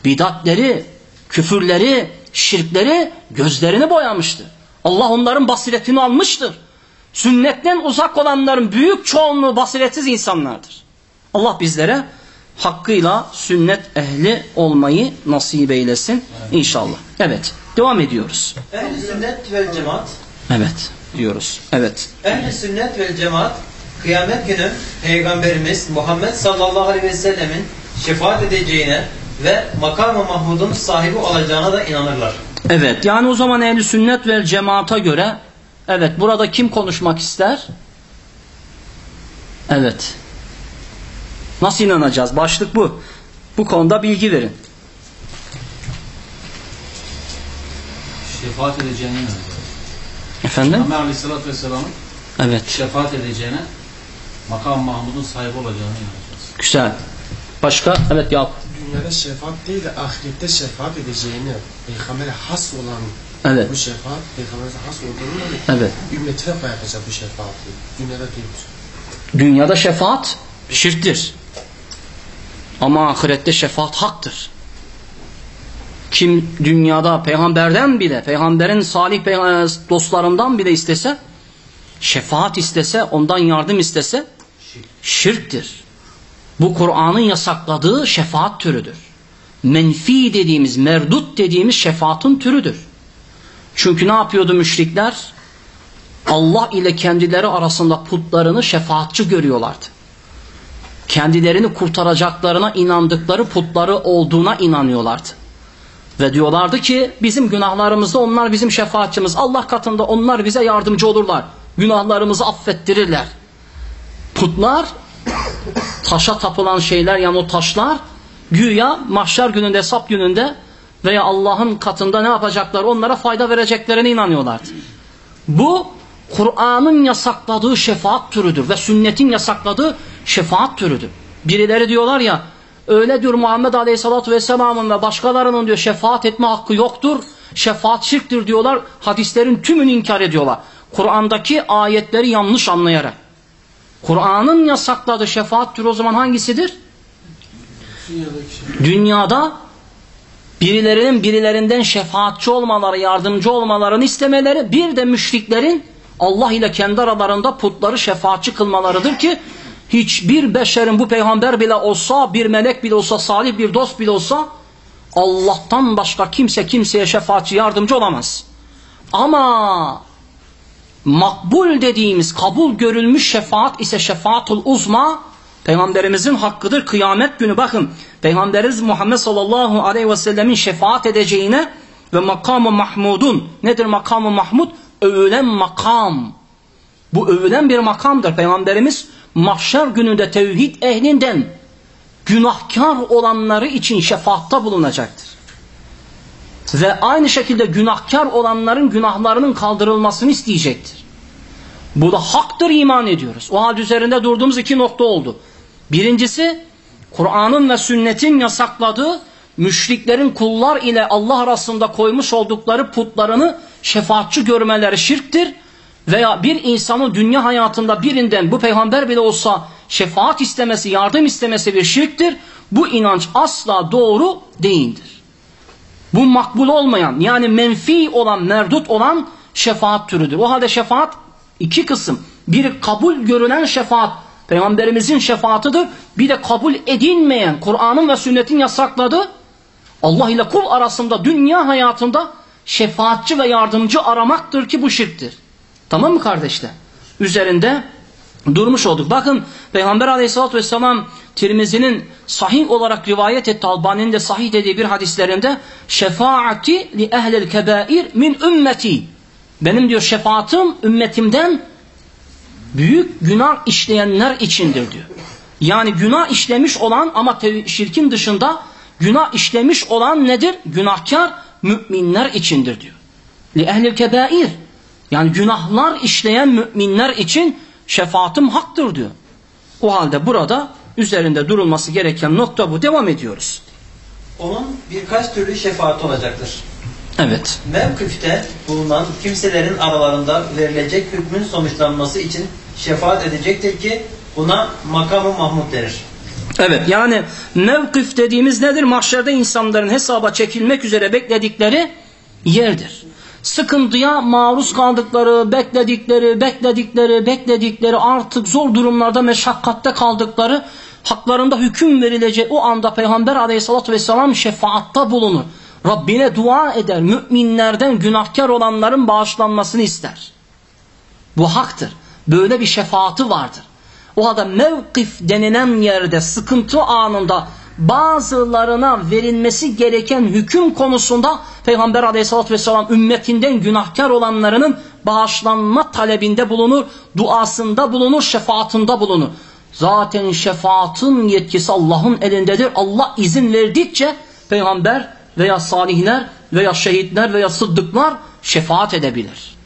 bidatleri, küfürleri, şirkleri gözlerini boyamıştır. Allah onların basiretini almıştır. Sünnetten uzak olanların büyük çoğunluğu basiretsiz insanlardır. Allah bizlere hakkıyla sünnet ehli olmayı nasip eylesin inşallah. Evet, devam ediyoruz. Ehl-i sünnet vel cemaat Evet, diyoruz. Evet. Ehl-i sünnet vel cemaat kıyamet günü Peygamberimiz Muhammed sallallahu aleyhi ve sellemin şefaat edeceğine ve makam-ı mahmudun sahibi olacağına da inanırlar. Evet, yani o zaman ehli sünnet ve cemaata göre evet burada kim konuşmak ister? Evet. Nasıl inanacağız? Başlık bu. Bu konuda bilgi verin. şefaat edeceğine inanacağız. Efendim? Peygamber Aleyhisselatü Vesselam'ın Evet. şefaat edeceğine, makam Mahmud'un sahibi olacağına inanacağız. Güzel. Başka? Evet Yakup. Dünyada şefaat değil de ahirette şefaat edeceğini, peygambere has olan Evet. bu şefaat, peygambere has olduğunu Evet. ümmetine paylaşacak bu şefaati. Dünyada değil. Dünyada şefaat şirktir. Ama ahirette şefaat haktır. Kim dünyada peygamberden bile, peygamberin salih pey- dostlarından bile istese, şefaat istese, ondan yardım istese, şirktir. Bu Kur'an'ın yasakladığı şefaat türüdür. Menfi dediğimiz, merdut dediğimiz şefaatın türüdür. Çünkü ne yapıyordu müşrikler? Allah ile kendileri arasında putlarını şefaatçi görüyorlardı. Kendilerini kurtaracaklarına inandıkları putları olduğuna inanıyorlardı. Ve diyorlardı ki bizim günahlarımızda onlar bizim şefaatçimiz. Allah katında onlar bize yardımcı olurlar. Günahlarımızı affettirirler. Putlar taşa tapılan şeyler yani o taşlar güya mahşer gününde hesap gününde veya Allah'ın katında ne yapacaklar onlara fayda vereceklerine inanıyorlardı. Bu Kur'an'ın yasakladığı şefaat türüdür ve sünnetin yasakladığı şefaat türüdür. Birileri diyorlar ya öyle diyor Muhammed Aleyhisselatü Vesselam'ın ve başkalarının diyor şefaat etme hakkı yoktur. Şefaat şirktir diyorlar. Hadislerin tümünü inkar ediyorlar. Kur'an'daki ayetleri yanlış anlayarak. Kur'an'ın yasakladığı şefaat türü o zaman hangisidir? Dünyada birilerinin birilerinden şefaatçi olmaları, yardımcı olmalarını istemeleri, bir de müşriklerin Allah ile kendi aralarında putları şefaatçi kılmalarıdır ki hiçbir beşerin bu peygamber bile olsa, bir melek bile olsa, salih bir dost bile olsa Allah'tan başka kimse kimseye şefaatçi yardımcı olamaz. Ama makbul dediğimiz kabul görülmüş şefaat ise şefaatul uzma Peygamberimizin hakkıdır kıyamet günü bakın Peygamberimiz Muhammed sallallahu aleyhi ve sellemin şefaat edeceğine ve makamı mahmudun nedir makamı mahmud? Övülen makam. Bu övülen bir makamdır. Peygamberimiz mahşer gününde tevhid ehlinden günahkar olanları için şefaatta bulunacaktır. Ve aynı şekilde günahkar olanların günahlarının kaldırılmasını isteyecektir. Bu da haktır iman ediyoruz. O halde üzerinde durduğumuz iki nokta oldu. Birincisi Kur'an'ın ve sünnetin yasakladığı müşriklerin kullar ile Allah arasında koymuş oldukları putlarını şefaatçi görmeleri şirktir. Veya bir insanın dünya hayatında birinden bu peygamber bile olsa şefaat istemesi, yardım istemesi bir şirktir. Bu inanç asla doğru değildir. Bu makbul olmayan yani menfi olan, merdut olan şefaat türüdür. O halde şefaat iki kısım. Bir kabul görülen şefaat Peygamberimizin şefaatidir. Bir de kabul edilmeyen Kur'an'ın ve sünnetin yasakladığı Allah ile kul arasında dünya hayatında şefaatçi ve yardımcı aramaktır ki bu şirktir. Tamam mı kardeşler? Üzerinde durmuş olduk. Bakın Peygamber aleyhissalatü vesselam Tirmizi'nin sahih olarak rivayet etti. Albani'nin de sahih dediği bir hadislerinde şefaati li ehlil kebair min ümmeti. Benim diyor şefaatim ümmetimden büyük günah işleyenler içindir diyor. Yani günah işlemiş olan ama şirkin dışında günah işlemiş olan nedir? Günahkar müminler içindir diyor. Li ehlil kebair. Yani günahlar işleyen müminler için şefaatim haktır diyor. O halde burada üzerinde durulması gereken nokta bu. Devam ediyoruz. Onun birkaç türlü şefaati olacaktır. Evet. Mevkifte bulunan kimselerin aralarında verilecek hükmün sonuçlanması için şefaat edecektir ki buna makamı Mahmud denir. Evet yani mevkif dediğimiz nedir? Mahşerde insanların hesaba çekilmek üzere bekledikleri yerdir. Sıkıntıya maruz kaldıkları, bekledikleri, bekledikleri, bekledikleri artık zor durumlarda meşakkatte kaldıkları haklarında hüküm verilecek o anda Peygamber aleyhissalatü vesselam şefaatta bulunur. Rabbine dua eder. Müminlerden günahkar olanların bağışlanmasını ister. Bu haktır. Böyle bir şefaati vardır. O halde mevkif denilen yerde sıkıntı anında bazılarına verilmesi gereken hüküm konusunda Peygamber aleyhissalatü vesselam ümmetinden günahkar olanlarının bağışlanma talebinde bulunur, duasında bulunur, şefaatinde bulunur. Zaten şefaatin yetkisi Allah'ın elindedir. Allah izin verdikçe peygamber veya salihler veya şehitler veya sıddıklar şefaat edebilir.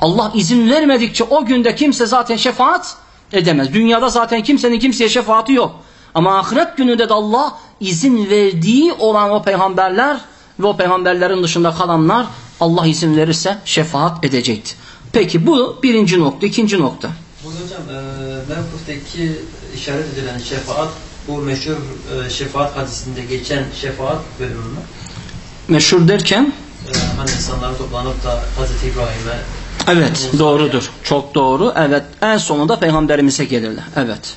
Allah izin vermedikçe o günde kimse zaten şefaat edemez. Dünyada zaten kimsenin kimseye şefaati yok. Ama ahiret gününde de Allah izin verdiği olan o peygamberler ve o peygamberlerin dışında kalanlar Allah izin verirse şefaat edecektir. Peki bu birinci nokta. ikinci nokta. Burada hocam e, mevkufteki işaret edilen şefaat bu meşhur e, şefaat hadisinde geçen şefaat bölümü mü? Meşhur derken E, hani insanlar toplanıp da Hazreti İbrahim'e evet doğrudur. Çok doğru. Evet en sonunda peygamberimize gelirler. Evet.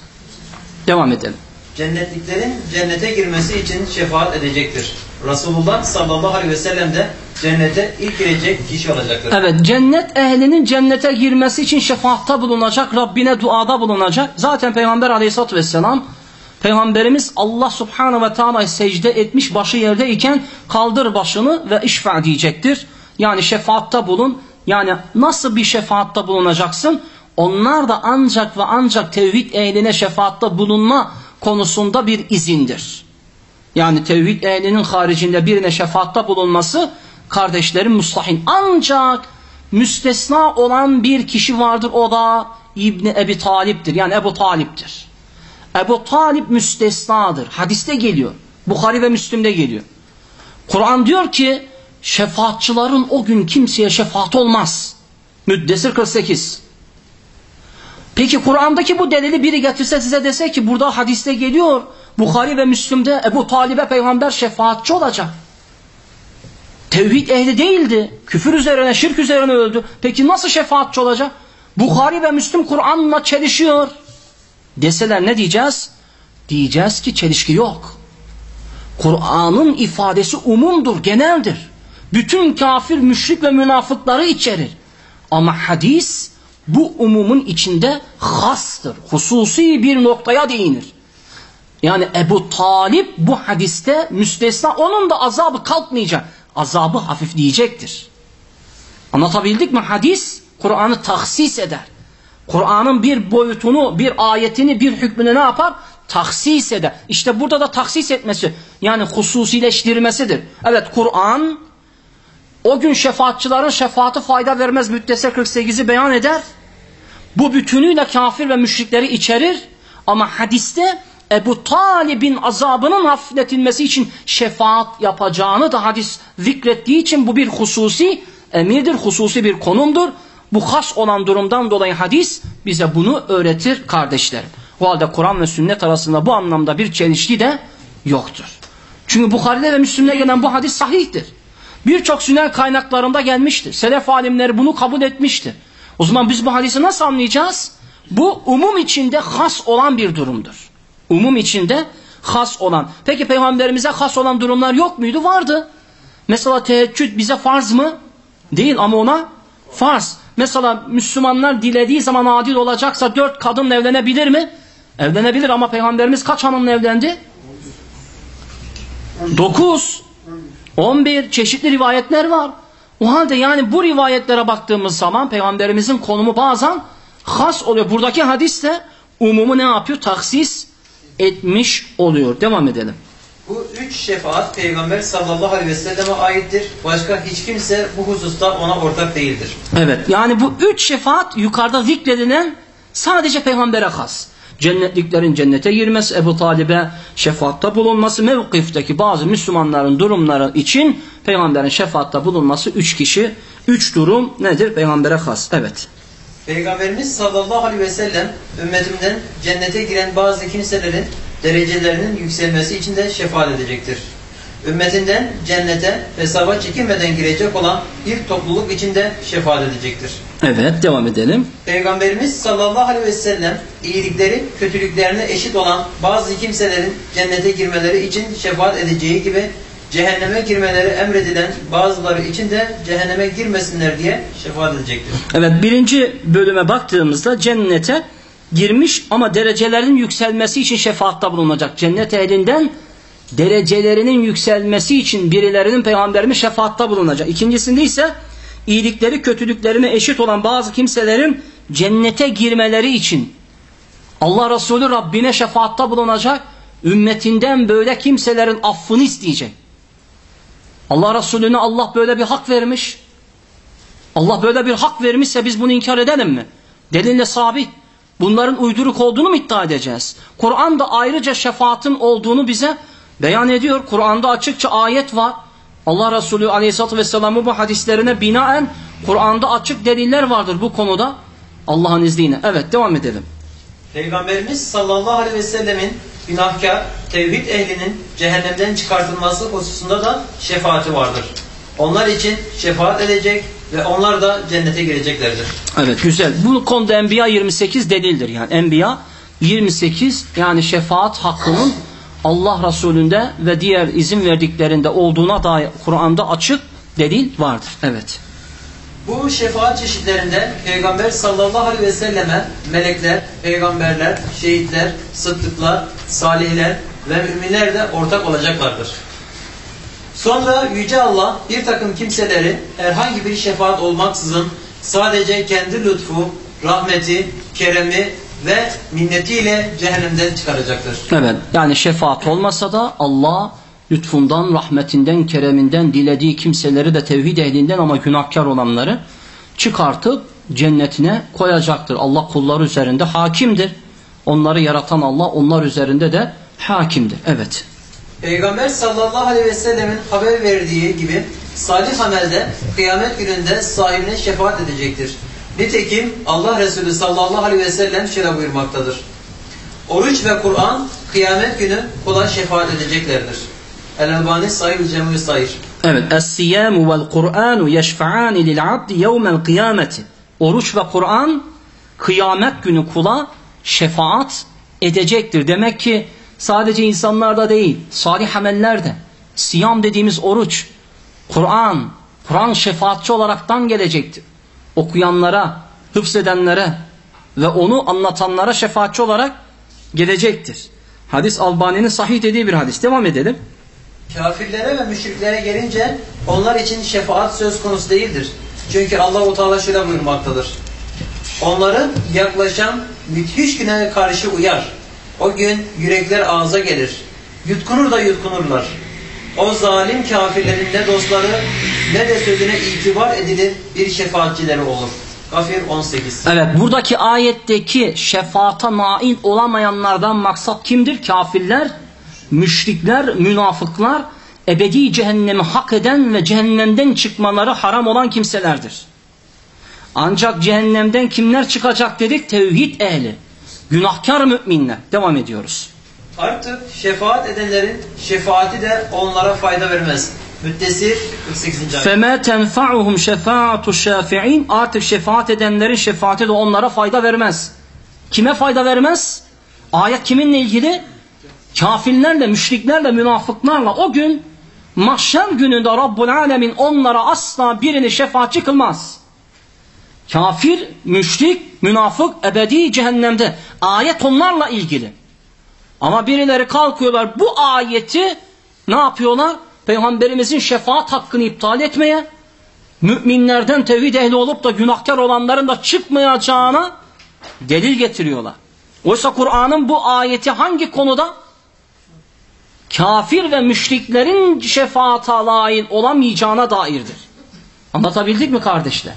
Devam edelim. Cennetliklerin cennete girmesi için şefaat edecektir. Resulullah sallallahu aleyhi ve sellem de cennete ilk girecek kişi olacaktır. Evet cennet ehlinin cennete girmesi için şefaatta bulunacak, Rabbine duada bulunacak. Zaten Peygamber aleyhissalatü vesselam Peygamberimiz Allah subhanahu ve teala secde etmiş başı yerdeyken kaldır başını ve işfa diyecektir. Yani şefaatta bulun. Yani nasıl bir şefaatta bulunacaksın? Onlar da ancak ve ancak tevhid ehline şefaatta bulunma konusunda bir izindir. Yani tevhid ehlinin haricinde birine şefaatta bulunması kardeşlerin mustahin. Ancak müstesna olan bir kişi vardır o da İbni Ebi Talip'tir. Yani Ebu Talip'tir. Ebu Talip müstesnadır. Hadiste geliyor. Bukhari ve Müslim'de geliyor. Kur'an diyor ki şefaatçıların o gün kimseye şefaat olmaz. Müddessir 48. Peki Kur'an'daki bu delili biri getirse size dese ki burada hadiste geliyor. Bukhari ve Müslim'de Ebu Talib'e peygamber şefaatçi olacak. Tevhid ehli değildi. Küfür üzerine, şirk üzerine öldü. Peki nasıl şefaatçi olacak? Bukhari ve Müslim Kur'an'la çelişiyor. Deseler ne diyeceğiz? Diyeceğiz ki çelişki yok. Kur'an'ın ifadesi umumdur, geneldir. Bütün kafir, müşrik ve münafıkları içerir. Ama hadis bu umumun içinde hastır. Hususi bir noktaya değinir. Yani Ebu Talip bu hadiste müstesna onun da azabı kalkmayacak. Azabı hafifleyecektir. Anlatabildik mi? Hadis Kur'an'ı tahsis eder. Kur'an'ın bir boyutunu, bir ayetini, bir hükmünü ne yapar? Tahsis eder. İşte burada da tahsis etmesi yani hususileştirmesidir. Evet Kur'an o gün şefaatçıların şefaati fayda vermez Müddessir 48'i beyan eder. Bu bütünüyle kafir ve müşrikleri içerir. Ama hadiste Ebu Talib'in azabının hafifletilmesi için şefaat yapacağını da hadis zikrettiği için bu bir hususi emirdir, hususi bir konumdur. Bu has olan durumdan dolayı hadis bize bunu öğretir kardeşlerim. O halde Kur'an ve sünnet arasında bu anlamda bir çelişki de yoktur. Çünkü Bukhari'de ve Müslim'de gelen bu hadis sahihtir. Birçok sünnet kaynaklarında gelmiştir. Selef alimleri bunu kabul etmiştir. O zaman biz bu hadisi nasıl anlayacağız? Bu umum içinde has olan bir durumdur. Umum içinde has olan. Peki peygamberimize has olan durumlar yok muydu? Vardı. Mesela teheccüd bize farz mı? Değil ama ona farz. Mesela Müslümanlar dilediği zaman adil olacaksa dört kadınla evlenebilir mi? Evlenebilir ama peygamberimiz kaç hanımla evlendi? Dokuz. On bir çeşitli rivayetler var. O halde yani bu rivayetlere baktığımız zaman peygamberimizin konumu bazen has oluyor. Buradaki hadis de umumu ne yapıyor? Taksis etmiş oluyor. Devam edelim. Bu üç şefaat Peygamber sallallahu aleyhi ve selleme aittir. Başka hiç kimse bu hususta ona ortak değildir. Evet yani bu üç şefaat yukarıda zikredilen sadece peygambere has. Cennetliklerin cennete girmesi, Ebu Talib'e şefaatta bulunması, mevkifteki bazı Müslümanların durumları için peygamberin şefaatta bulunması üç kişi, üç durum nedir? Peygambere has. Evet. Peygamberimiz sallallahu aleyhi ve sellem ümmetimden cennete giren bazı kimselerin derecelerinin yükselmesi için de şefaat edecektir. Ümmetinden cennete hesaba çekilmeden girecek olan bir topluluk için de şefaat edecektir. Evet devam edelim. Peygamberimiz sallallahu aleyhi ve sellem iyilikleri kötülüklerine eşit olan bazı kimselerin cennete girmeleri için şefaat edeceği gibi cehenneme girmeleri emredilen bazıları için de cehenneme girmesinler diye şefaat edecektir. Evet birinci bölüme baktığımızda cennete girmiş ama derecelerinin yükselmesi için şefaatta bulunacak. Cennet ehlinden derecelerinin yükselmesi için birilerinin peygamberimiz şefaatta bulunacak. İkincisinde ise iyilikleri kötülüklerine eşit olan bazı kimselerin cennete girmeleri için Allah Resulü Rabbine şefaatta bulunacak. Ümmetinden böyle kimselerin affını isteyecek. Allah Resulüne Allah böyle bir hak vermiş. Allah böyle bir hak vermişse biz bunu inkar edelim mi? Delille sabit. Bunların uyduruk olduğunu mu iddia edeceğiz? Kur'an'da ayrıca şefaatin olduğunu bize beyan ediyor. Kur'an'da açıkça ayet var. Allah Resulü Aleyhisselatü Vesselam'ın bu hadislerine binaen Kur'an'da açık deliller vardır bu konuda. Allah'ın izniyle. Evet devam edelim. Peygamberimiz sallallahu aleyhi ve sellemin günahkar, tevhid ehlinin cehennemden çıkartılması hususunda da şefaati vardır. Onlar için şefaat edecek ve onlar da cennete gireceklerdir. Evet güzel. Bu konuda Enbiya 28 delildir. Yani Enbiya 28 yani şefaat hakkının Allah Resulü'nde ve diğer izin verdiklerinde olduğuna dair Kur'an'da açık delil vardır. Evet. Bu şefaat çeşitlerinde Peygamber sallallahu aleyhi ve selleme melekler, peygamberler, şehitler, sıddıklar, salihler ve müminler de ortak olacaklardır. Sonra Yüce Allah bir takım kimseleri herhangi bir şefaat olmaksızın sadece kendi lütfu, rahmeti, keremi ve minnetiyle cehennemden çıkaracaktır. Evet. Yani şefaat olmasa da Allah lütfundan, rahmetinden, kereminden dilediği kimseleri de tevhid ehlinden ama günahkar olanları çıkartıp cennetine koyacaktır. Allah kulları üzerinde hakimdir. Onları yaratan Allah onlar üzerinde de hakimdir. Evet. Peygamber sallallahu aleyhi ve sellemin haber verdiği gibi salih amelde kıyamet gününde sahibine şefaat edecektir. Nitekim Allah Resulü sallallahu aleyhi ve sellem şöyle buyurmaktadır. Oruç ve Kur'an kıyamet günü kula şefaat edeceklerdir. El-Albani Sahih Cemil Sayır. Evet. Es-siyamu vel Kur'anu yeşfa'ani lil abdi yevmel kıyameti. Oruç ve Kur'an kıyamet günü kula şefaat edecektir. Demek ki sadece insanlarda değil, salih amellerde, siyam dediğimiz oruç, Kur'an, Kur'an şefaatçi olaraktan gelecektir. Okuyanlara, hıfzedenlere ve onu anlatanlara şefaatçi olarak gelecektir. Hadis Albani'nin sahih dediği bir hadis. Devam edelim. Kafirlere ve müşriklere gelince onlar için şefaat söz konusu değildir. Çünkü Allah-u Teala şöyle buyurmaktadır. Onların yaklaşan müthiş güne karşı uyar. O gün yürekler ağza gelir. Yutkunur da yutkunurlar. O zalim kafirlerin ne dostları ne de sözüne itibar edilir bir şefaatçileri olur. Gafir 18. Evet buradaki ayetteki şefaata nail olamayanlardan maksat kimdir? Kafirler, müşrikler, münafıklar, ebedi cehennemi hak eden ve cehennemden çıkmaları haram olan kimselerdir. Ancak cehennemden kimler çıkacak dedik? Tevhid ehli, günahkar müminler. Devam ediyoruz. Artık şefaat edenlerin şefaati de onlara fayda vermez. Müddessir 48. Feme tenfa'uhum şefaatu şafi'in artık şefaat edenlerin şefaati de onlara fayda vermez. Kime fayda vermez? Ayet kiminle ilgili? Kafirlerle, müşriklerle, münafıklarla o gün mahşer gününde Rabbul Alemin onlara asla birini şefaatçi kılmaz. Kafir, müşrik, münafık ebedi cehennemde. Ayet onlarla ilgili. Ama birileri kalkıyorlar bu ayeti ne yapıyorlar? Peygamberimizin şefaat hakkını iptal etmeye, müminlerden tevhid ehli olup da günahkar olanların da çıkmayacağına delil getiriyorlar. Oysa Kur'an'ın bu ayeti hangi konuda? kafir ve müşriklerin şefaata layık olamayacağına dairdir. Anlatabildik mi kardeşler?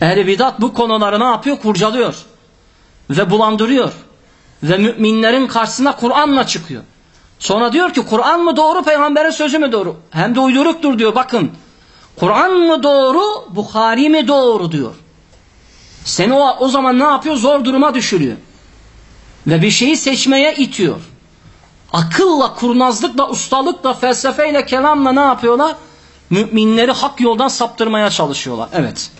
Ehli bidat bu konuları ne yapıyor? Kurcalıyor. Ve bulandırıyor. Ve müminlerin karşısına Kur'an'la çıkıyor. Sonra diyor ki Kur'an mı doğru, peygamberin sözü mü doğru? Hem de uyduruktur diyor bakın. Kur'an mı doğru, Bukhari mi doğru diyor. Seni o, o zaman ne yapıyor? Zor duruma düşürüyor. Ve bir şeyi seçmeye itiyor. Akılla, kurnazlıkla, ustalıkla, felsefeyle, kelamla ne yapıyorlar? Müminleri hak yoldan saptırmaya çalışıyorlar. Evet.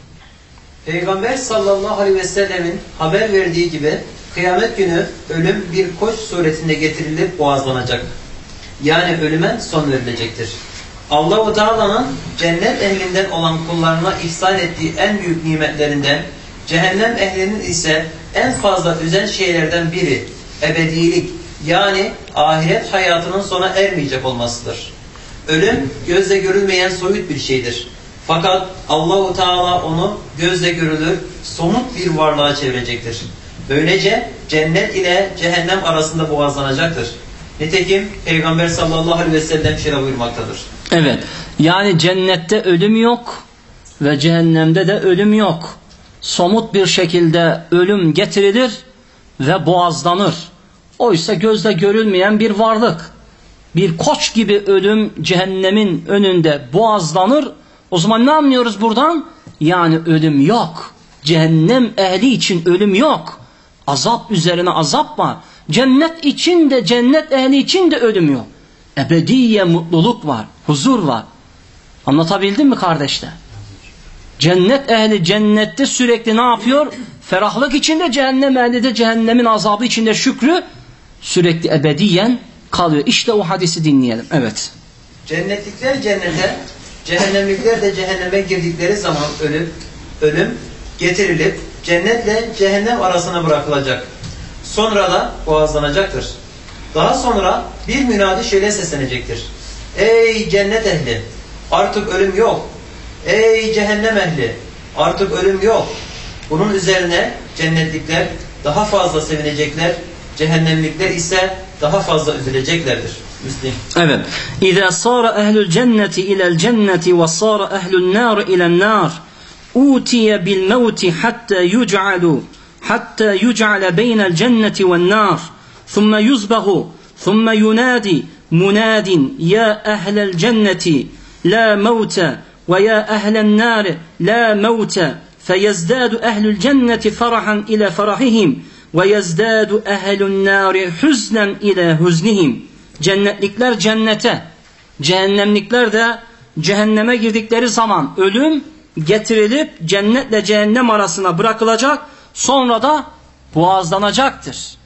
Peygamber sallallahu aleyhi ve sellemin haber verdiği gibi kıyamet günü ölüm bir koç suretinde getirilip boğazlanacak. Yani ölüme son verilecektir. Allah-u Teala'nın cennet ehlinden olan kullarına ihsan ettiği en büyük nimetlerinden, cehennem ehlinin ise en fazla üzen şeylerden biri ebedilik yani ahiret hayatının sona ermeyecek olmasıdır. Ölüm gözle görülmeyen soyut bir şeydir. Fakat Allahu Teala onu gözle görülür, somut bir varlığa çevirecektir. Böylece cennet ile cehennem arasında boğazlanacaktır. Nitekim Peygamber sallallahu aleyhi ve sellem şöyle buyurmaktadır. Evet. Yani cennette ölüm yok ve cehennemde de ölüm yok. Somut bir şekilde ölüm getirilir ve boğazlanır. Oysa gözle görülmeyen bir varlık. Bir koç gibi ölüm cehennemin önünde boğazlanır. O zaman ne anlıyoruz buradan? Yani ölüm yok. Cehennem ehli için ölüm yok. Azap üzerine azap var. Cennet için de cennet ehli için de ölüm yok. Ebediye mutluluk var, huzur var. Anlatabildim mi kardeşler? Cennet ehli cennette sürekli ne yapıyor? Ferahlık içinde cehennem ehli de cehennemin azabı içinde şükrü sürekli ebediyen kalıyor. İşte o hadisi dinleyelim. Evet. Cennetlikler cennete, cehennemlikler de cehenneme girdikleri zaman ölüm, ölüm getirilip cennetle cehennem arasına bırakılacak. Sonra da boğazlanacaktır. Daha sonra bir münadi şöyle seslenecektir. Ey cennet ehli! Artık ölüm yok. Ey cehennem ehli! Artık ölüm yok. Bunun üzerine cennetlikler daha fazla sevinecekler, cehennemlikler ise daha fazla üzüleceklerdir. Müslim. Evet. İza sara ehlul cenneti ila'l cenneti ve sara ehlun nar ila'l nar utiye bil mevti hatta yuc'alu hatta yuc'ale beynel cenneti ven nar thumme yuzbahu thumme yunadi munadin ya ehlel cenneti la mevte ve ya ehlen nar la mevte feyezdadu ehlül cenneti farahan ile farahihim ve yezdadu ehlün nari hüznen ile hüznihim cennetlikler cennete cehennemlikler de cehenneme girdikleri zaman ölüm getirilip cennetle cehennem arasına bırakılacak, sonra da boğazlanacaktır.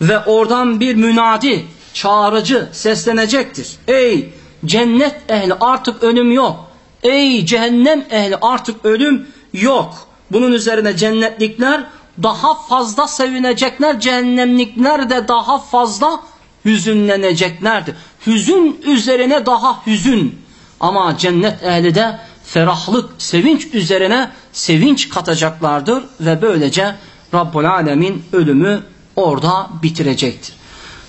Ve oradan bir münadi, çağrıcı seslenecektir. Ey cennet ehli artık ölüm yok. Ey cehennem ehli artık ölüm yok. Bunun üzerine cennetlikler daha fazla sevinecekler, cehennemlikler de daha fazla hüzünleneceklerdir. Hüzün üzerine daha hüzün. Ama cennet ehli de ferahlık, sevinç üzerine sevinç katacaklardır ve böylece Rabbul Alemin ölümü orada bitirecektir.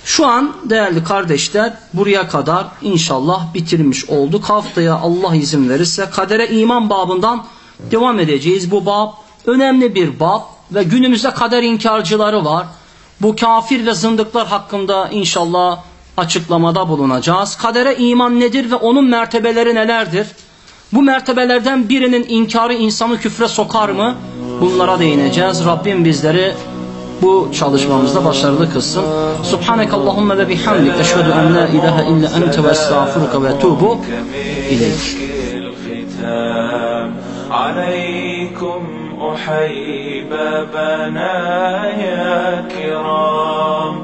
Şu an değerli kardeşler buraya kadar inşallah bitirmiş olduk. Haftaya Allah izin verirse kadere iman babından devam edeceğiz. Bu bab önemli bir bab ve günümüzde kader inkarcıları var. Bu kafir ve zındıklar hakkında inşallah açıklamada bulunacağız. Kadere iman nedir ve onun mertebeleri nelerdir? Bu mertebelerden birinin inkarı insanı küfre sokar mı? Bunlara değineceğiz. Rabbim bizleri bu çalışmamızda başarılı kılsın. Subhaneke Allahümme ve bihamdik. Eşhedü en la ilahe illa ente ve estağfuruka ve etubu ileyk. عليكم أحيي بابنا يا كرام